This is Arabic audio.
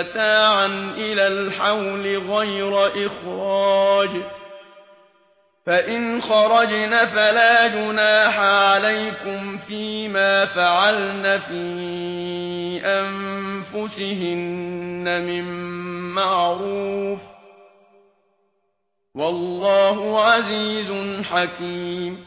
متاعا إلى الحول غير إخراج. فإن خرجنا فلا جناح عليكم فيما فعلن في أنفسهن من معروف. والله عزيز حكيم.